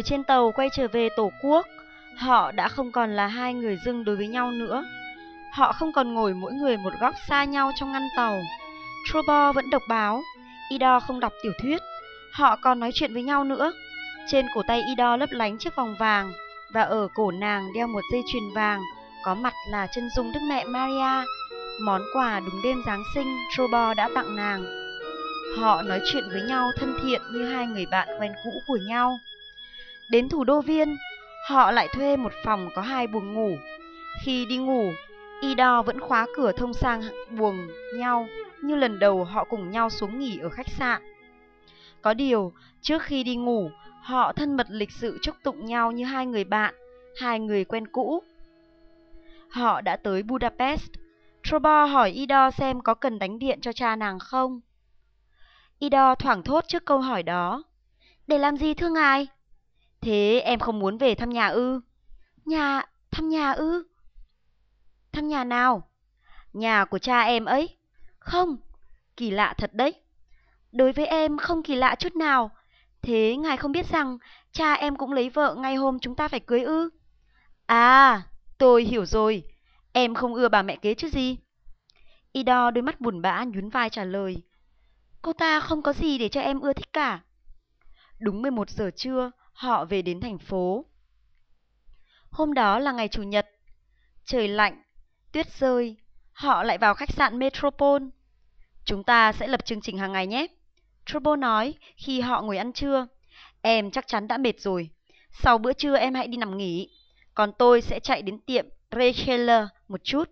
Ngồi trên tàu quay trở về Tổ quốc, họ đã không còn là hai người dưng đối với nhau nữa. Họ không còn ngồi mỗi người một góc xa nhau trong ngăn tàu. Trobo vẫn đọc báo, Ido không đọc tiểu thuyết. Họ còn nói chuyện với nhau nữa. Trên cổ tay Ido lấp lánh chiếc vòng vàng và ở cổ nàng đeo một dây chuyền vàng có mặt là chân dung Đức Mẹ Maria, món quà đúng đêm Giáng sinh Trobo đã tặng nàng. Họ nói chuyện với nhau thân thiện như hai người bạn quen cũ của nhau. Đến thủ đô Viên, họ lại thuê một phòng có hai buồng ngủ. Khi đi ngủ, Ido vẫn khóa cửa thông sang buồng nhau như lần đầu họ cùng nhau xuống nghỉ ở khách sạn. Có điều, trước khi đi ngủ, họ thân mật lịch sự chúc tụng nhau như hai người bạn, hai người quen cũ. Họ đã tới Budapest. Trobo hỏi Ido xem có cần đánh điện cho cha nàng không. Ido thoảng thốt trước câu hỏi đó. Để làm gì thưa ngài? Thế em không muốn về thăm nhà ư? Nhà, thăm nhà ư? Thăm nhà nào? Nhà của cha em ấy. Không, kỳ lạ thật đấy. Đối với em không kỳ lạ chút nào. Thế ngài không biết rằng cha em cũng lấy vợ ngay hôm chúng ta phải cưới ư? À, tôi hiểu rồi. Em không ưa bà mẹ kế chứ gì? Ido đôi mắt buồn bã nhún vai trả lời. Cô ta không có gì để cho em ưa thích cả. Đúng 11 giờ trưa, họ về đến thành phố. Hôm đó là ngày Chủ nhật. Trời lạnh, tuyết rơi, họ lại vào khách sạn Metropole. Chúng ta sẽ lập chương trình hàng ngày nhé. Trouble nói khi họ ngồi ăn trưa. Em chắc chắn đã mệt rồi. Sau bữa trưa em hãy đi nằm nghỉ. Còn tôi sẽ chạy đến tiệm Recheller một chút.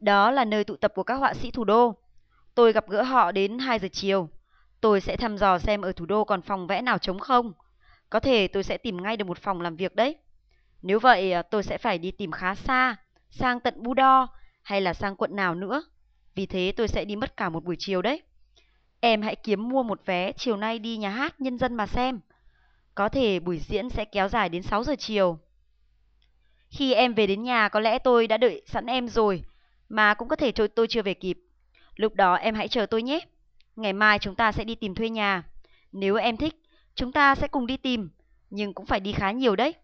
Đó là nơi tụ tập của các họa sĩ thủ đô. Tôi gặp gỡ họ đến 2 giờ chiều. Tôi sẽ thăm dò xem ở thủ đô còn phòng vẽ nào trống không. Có thể tôi sẽ tìm ngay được một phòng làm việc đấy. Nếu vậy à, tôi sẽ phải đi tìm khá xa, sang tận Budo hay là sang quận nào nữa. Vì thế tôi sẽ đi mất cả một buổi chiều đấy. Em hãy kiếm mua một vé chiều nay đi nhà hát nhân dân mà xem. Có thể buổi diễn sẽ kéo dài đến 6 giờ chiều. Khi em về đến nhà có lẽ tôi đã đợi sẵn em rồi, mà cũng có thể tôi chưa về kịp. Lúc đó em hãy chờ tôi nhé. Ngày mai chúng ta sẽ đi tìm thuê nhà. Nếu em thích, chúng ta sẽ cùng đi tìm, nhưng cũng phải đi khá nhiều đấy.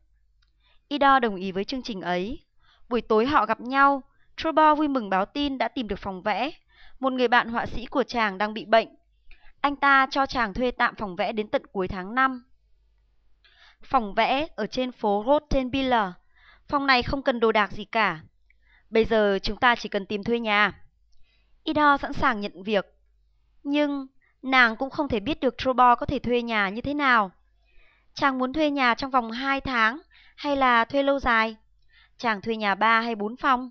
Ida đồng ý với chương trình ấy. Buổi tối họ gặp nhau, Trobo vui mừng báo tin đã tìm được phòng vẽ. Một người bạn họa sĩ của chàng đang bị bệnh. Anh ta cho chàng thuê tạm phòng vẽ đến tận cuối tháng 5. Phòng vẽ ở trên phố Rottenbiller. Phòng này không cần đồ đạc gì cả. Bây giờ chúng ta chỉ cần tìm thuê nhà. Ida sẵn sàng nhận việc. Nhưng nàng cũng không thể biết được Trobo có thể thuê nhà như thế nào. Chàng muốn thuê nhà trong vòng 2 tháng hay là thuê lâu dài? Chàng thuê nhà 3 hay 4 phòng?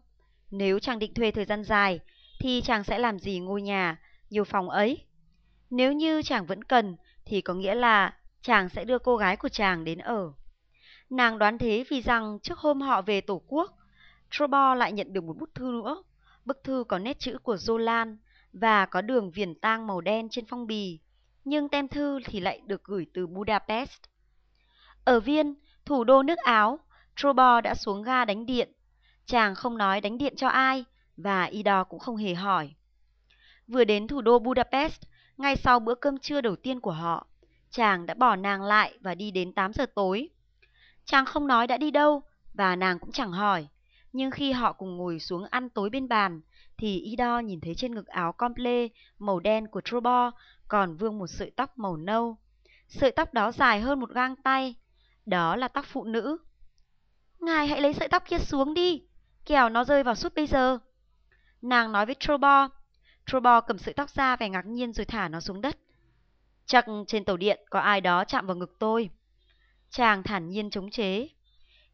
Nếu chàng định thuê thời gian dài thì chàng sẽ làm gì ngôi nhà, nhiều phòng ấy? Nếu như chàng vẫn cần thì có nghĩa là chàng sẽ đưa cô gái của chàng đến ở. Nàng đoán thế vì rằng trước hôm họ về Tổ quốc, Trobo lại nhận được một bức thư nữa. Bức thư có nét chữ của Zolan và có đường viền tang màu đen trên phong bì, nhưng tem thư thì lại được gửi từ Budapest. Ở Viên, thủ đô nước Áo, Trobo đã xuống ga đánh điện. Chàng không nói đánh điện cho ai, và Ido cũng không hề hỏi. Vừa đến thủ đô Budapest, ngay sau bữa cơm trưa đầu tiên của họ, chàng đã bỏ nàng lại và đi đến 8 giờ tối. Chàng không nói đã đi đâu, và nàng cũng chẳng hỏi. Nhưng khi họ cùng ngồi xuống ăn tối bên bàn, thì Ido nhìn thấy trên ngực áo comple màu đen của Trobo còn vương một sợi tóc màu nâu. Sợi tóc đó dài hơn một gang tay. Đó là tóc phụ nữ. Ngài hãy lấy sợi tóc kia xuống đi, kẻo nó rơi vào suốt bây giờ. Nàng nói với Trobo. Trobo cầm sợi tóc ra vẻ ngạc nhiên rồi thả nó xuống đất. Chắc trên tàu điện có ai đó chạm vào ngực tôi. Chàng thản nhiên chống chế.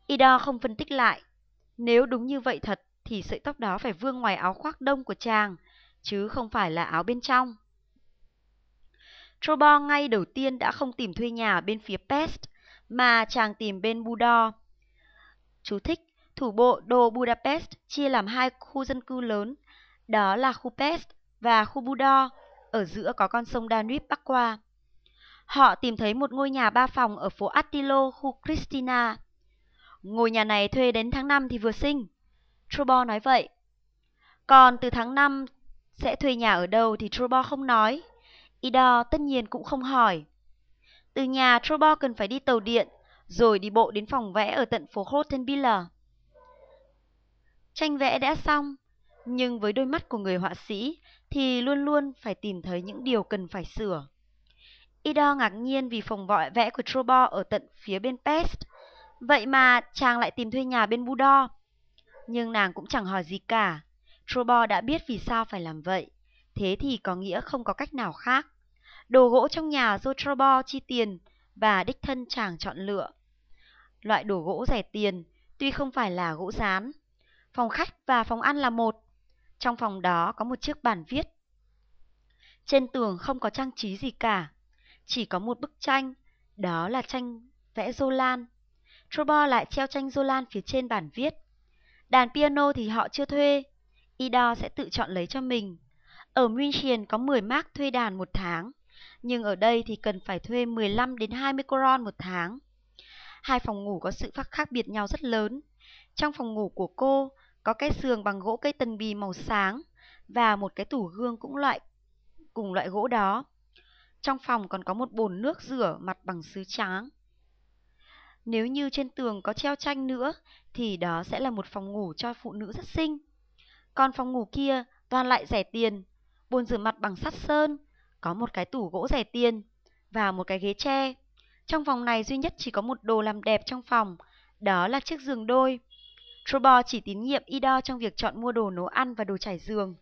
Ida không phân tích lại. Nếu đúng như vậy thật thì sợi tóc đó phải vương ngoài áo khoác đông của chàng, chứ không phải là áo bên trong. Trobo ngay đầu tiên đã không tìm thuê nhà bên phía Pest, mà chàng tìm bên Budo. Chú thích, thủ bộ đô Budapest chia làm hai khu dân cư lớn, đó là khu Pest và khu Budo, ở giữa có con sông Danube bắc qua. Họ tìm thấy một ngôi nhà ba phòng ở phố Attilo, khu Christina. Ngôi nhà này thuê đến tháng 5 thì vừa sinh. Trubo nói vậy. Còn từ tháng 5 sẽ thuê nhà ở đâu thì Trubo không nói. Ida tất nhiên cũng không hỏi. Từ nhà Trubo cần phải đi tàu điện, rồi đi bộ đến phòng vẽ ở tận phố Rottenbiller. Tranh vẽ đã xong, nhưng với đôi mắt của người họa sĩ thì luôn luôn phải tìm thấy những điều cần phải sửa. Ida ngạc nhiên vì phòng vọi vẽ của Trobo ở tận phía bên Pest. Vậy mà chàng lại tìm thuê nhà bên Budo. Nhưng nàng cũng chẳng hỏi gì cả. Trobo đã biết vì sao phải làm vậy. Thế thì có nghĩa không có cách nào khác. Đồ gỗ trong nhà do Trobo chi tiền và đích thân chàng chọn lựa. Loại đồ gỗ rẻ tiền tuy không phải là gỗ rán. Phòng khách và phòng ăn là một. Trong phòng đó có một chiếc bàn viết. Trên tường không có trang trí gì cả chỉ có một bức tranh, đó là tranh vẽ Zolan. Trobo lại treo tranh Zolan phía trên bản viết. Đàn piano thì họ chưa thuê, Ido sẽ tự chọn lấy cho mình. Ở München có 10 mark thuê đàn một tháng, nhưng ở đây thì cần phải thuê 15 đến 20 coron một tháng. Hai phòng ngủ có sự khác biệt nhau rất lớn. Trong phòng ngủ của cô có cái giường bằng gỗ cây tần bì màu sáng và một cái tủ gương cũng loại cùng loại gỗ đó. Trong phòng còn có một bồn nước rửa mặt bằng sứ trắng. Nếu như trên tường có treo tranh nữa, thì đó sẽ là một phòng ngủ cho phụ nữ rất xinh. Còn phòng ngủ kia toàn lại rẻ tiền, bồn rửa mặt bằng sắt sơn, có một cái tủ gỗ rẻ tiền và một cái ghế tre. Trong phòng này duy nhất chỉ có một đồ làm đẹp trong phòng, đó là chiếc giường đôi. Trobo chỉ tín nhiệm Ido trong việc chọn mua đồ nấu ăn và đồ trải giường.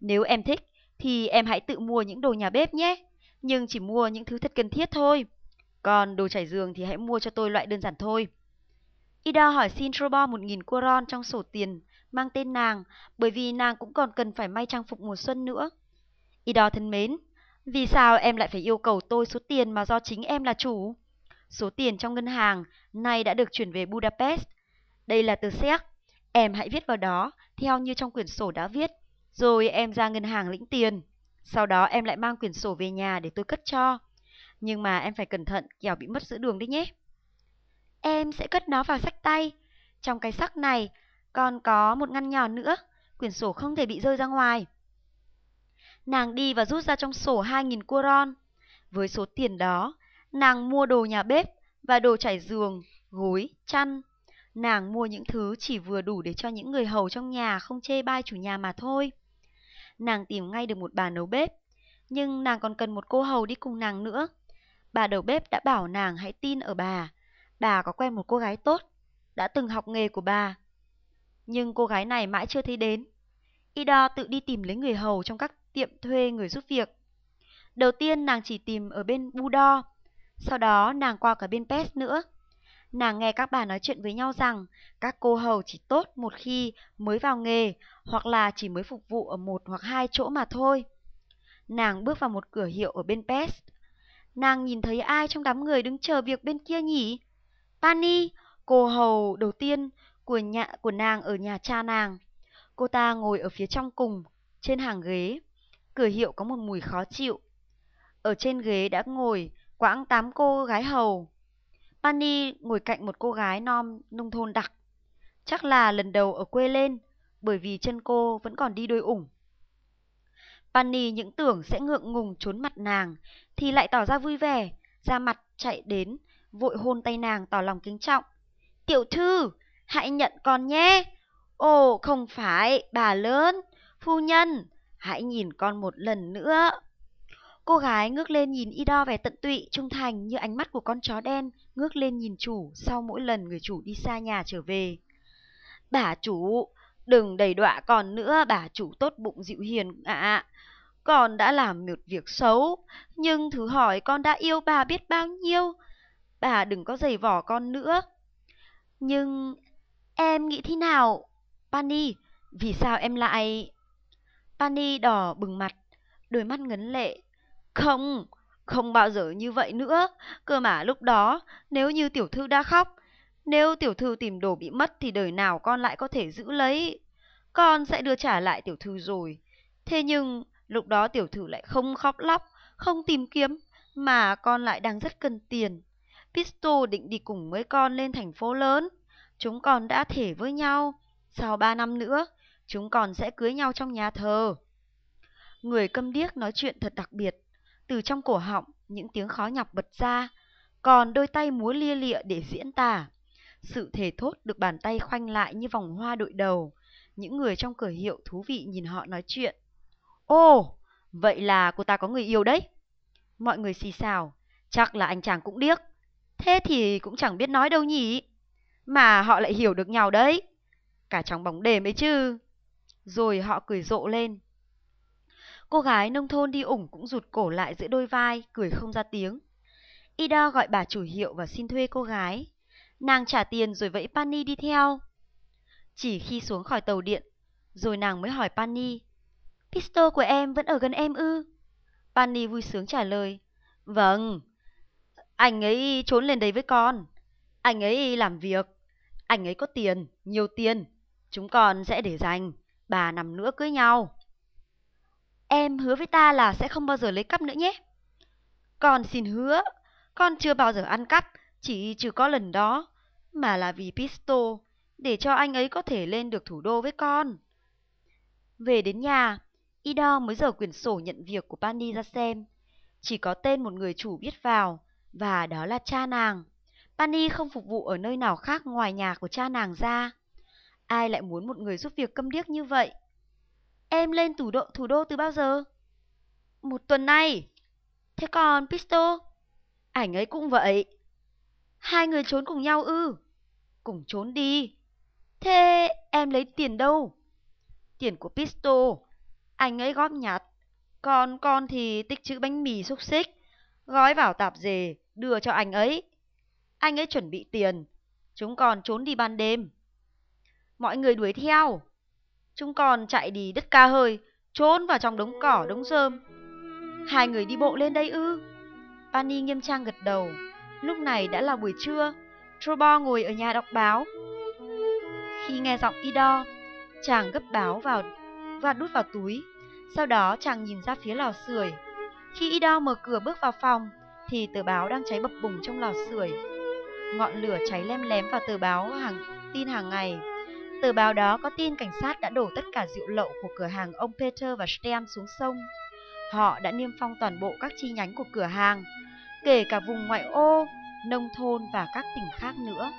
Nếu em thích, thì em hãy tự mua những đồ nhà bếp nhé nhưng chỉ mua những thứ thật cần thiết thôi. Còn đồ trải giường thì hãy mua cho tôi loại đơn giản thôi. Ida hỏi xin Trobo 1.000 coron trong sổ tiền mang tên nàng bởi vì nàng cũng còn cần phải may trang phục mùa xuân nữa. Ida thân mến, vì sao em lại phải yêu cầu tôi số tiền mà do chính em là chủ? Số tiền trong ngân hàng nay đã được chuyển về Budapest. Đây là tờ séc. Em hãy viết vào đó theo như trong quyển sổ đã viết, rồi em ra ngân hàng lĩnh tiền. Sau đó em lại mang quyển sổ về nhà để tôi cất cho. Nhưng mà em phải cẩn thận, kẻo bị mất giữa đường đấy nhé. Em sẽ cất nó vào sách tay. Trong cái sắc này còn có một ngăn nhỏ nữa, quyển sổ không thể bị rơi ra ngoài. Nàng đi và rút ra trong sổ 2.000 curon. Với số tiền đó, nàng mua đồ nhà bếp và đồ trải giường, gối, chăn. Nàng mua những thứ chỉ vừa đủ để cho những người hầu trong nhà không chê bai chủ nhà mà thôi nàng tìm ngay được một bà nấu bếp. Nhưng nàng còn cần một cô hầu đi cùng nàng nữa. Bà đầu bếp đã bảo nàng hãy tin ở bà. Bà có quen một cô gái tốt, đã từng học nghề của bà. Nhưng cô gái này mãi chưa thấy đến. Ida tự đi tìm lấy người hầu trong các tiệm thuê người giúp việc. Đầu tiên nàng chỉ tìm ở bên Budo, sau đó nàng qua cả bên Pest nữa. Nàng nghe các bà nói chuyện với nhau rằng các cô hầu chỉ tốt một khi mới vào nghề hoặc là chỉ mới phục vụ ở một hoặc hai chỗ mà thôi. Nàng bước vào một cửa hiệu ở bên Pest. Nàng nhìn thấy ai trong đám người đứng chờ việc bên kia nhỉ? Pani, cô hầu đầu tiên của nhà của nàng ở nhà cha nàng. Cô ta ngồi ở phía trong cùng, trên hàng ghế. Cửa hiệu có một mùi khó chịu. Ở trên ghế đã ngồi quãng tám cô gái hầu. Pani ngồi cạnh một cô gái non nông thôn đặc. Chắc là lần đầu ở quê lên, bởi vì chân cô vẫn còn đi đôi ủng. Pani những tưởng sẽ ngượng ngùng trốn mặt nàng, thì lại tỏ ra vui vẻ, ra mặt chạy đến, vội hôn tay nàng tỏ lòng kính trọng. Tiểu thư, hãy nhận con nhé. Ồ, không phải, bà lớn, phu nhân, hãy nhìn con một lần nữa. Cô gái ngước lên nhìn Ido vẻ tận tụy, trung thành như ánh mắt của con chó đen ngước lên nhìn chủ sau mỗi lần người chủ đi xa nhà trở về. Bà chủ, đừng đầy đọa con nữa, bà chủ tốt bụng dịu hiền ạ. Con đã làm một việc xấu, nhưng thử hỏi con đã yêu bà biết bao nhiêu. Bà đừng có giày vỏ con nữa. Nhưng em nghĩ thế nào? Pani, vì sao em lại... Pani đỏ bừng mặt, đôi mắt ngấn lệ, không, không bao giờ như vậy nữa. Cơ mà lúc đó, nếu như tiểu thư đã khóc, nếu tiểu thư tìm đồ bị mất thì đời nào con lại có thể giữ lấy. Con sẽ đưa trả lại tiểu thư rồi. Thế nhưng, lúc đó tiểu thư lại không khóc lóc, không tìm kiếm, mà con lại đang rất cần tiền. Pisto định đi cùng với con lên thành phố lớn. Chúng con đã thể với nhau. Sau ba năm nữa, chúng con sẽ cưới nhau trong nhà thờ. Người câm điếc nói chuyện thật đặc biệt. Từ trong cổ họng, những tiếng khó nhọc bật ra. còn đôi tay múa lia lịa để diễn tả. Sự thề thốt được bàn tay khoanh lại như vòng hoa đội đầu. Những người trong cửa hiệu thú vị nhìn họ nói chuyện. Ồ, vậy là cô ta có người yêu đấy. Mọi người xì xào, chắc là anh chàng cũng điếc. Thế thì cũng chẳng biết nói đâu nhỉ. Mà họ lại hiểu được nhau đấy. Cả trong bóng đêm ấy chứ. Rồi họ cười rộ lên. Cô gái nông thôn đi ủng cũng rụt cổ lại giữa đôi vai, cười không ra tiếng. Ida gọi bà chủ hiệu và xin thuê cô gái. Nàng trả tiền rồi vẫy Pani đi theo. Chỉ khi xuống khỏi tàu điện, rồi nàng mới hỏi Pani. Pistol của em vẫn ở gần em ư? Pani vui sướng trả lời. Vâng, anh ấy trốn lên đây với con. Anh ấy làm việc. Anh ấy có tiền, nhiều tiền. Chúng con sẽ để dành. bà năm nữa cưới nhau. Em hứa với ta là sẽ không bao giờ lấy cắp nữa nhé. Con xin hứa, con chưa bao giờ ăn cắp, chỉ trừ có lần đó, mà là vì Pisto, để cho anh ấy có thể lên được thủ đô với con. Về đến nhà, Ida mới dở quyển sổ nhận việc của Pani ra xem. Chỉ có tên một người chủ viết vào, và đó là cha nàng. Pani không phục vụ ở nơi nào khác ngoài nhà của cha nàng ra. Ai lại muốn một người giúp việc câm điếc như vậy? Em lên thủ đô, thủ đô từ bao giờ? Một tuần nay. Thế còn Pisto? Ảnh ấy cũng vậy. Hai người trốn cùng nhau ư? Cùng trốn đi. Thế em lấy tiền đâu? Tiền của Pisto. Anh ấy góp nhặt. Còn con thì tích chữ bánh mì xúc xích. Gói vào tạp dề, đưa cho anh ấy. Anh ấy chuẩn bị tiền. Chúng còn trốn đi ban đêm. Mọi người đuổi theo. Chúng còn chạy đi đứt ca hơi, trốn vào trong đống cỏ, đống rơm. Hai người đi bộ lên đây ư? Pani nghiêm trang gật đầu. Lúc này đã là buổi trưa, Trobo ngồi ở nhà đọc báo. Khi nghe giọng Ido, chàng gấp báo vào và đút vào túi. Sau đó chàng nhìn ra phía lò sưởi. Khi Ido mở cửa bước vào phòng, thì tờ báo đang cháy bập bùng trong lò sưởi. Ngọn lửa cháy lem lém vào tờ báo hàng tin hàng ngày. Tờ báo đó có tin cảnh sát đã đổ tất cả rượu lậu của cửa hàng ông Peter và Stem xuống sông. Họ đã niêm phong toàn bộ các chi nhánh của cửa hàng, kể cả vùng ngoại ô, nông thôn và các tỉnh khác nữa.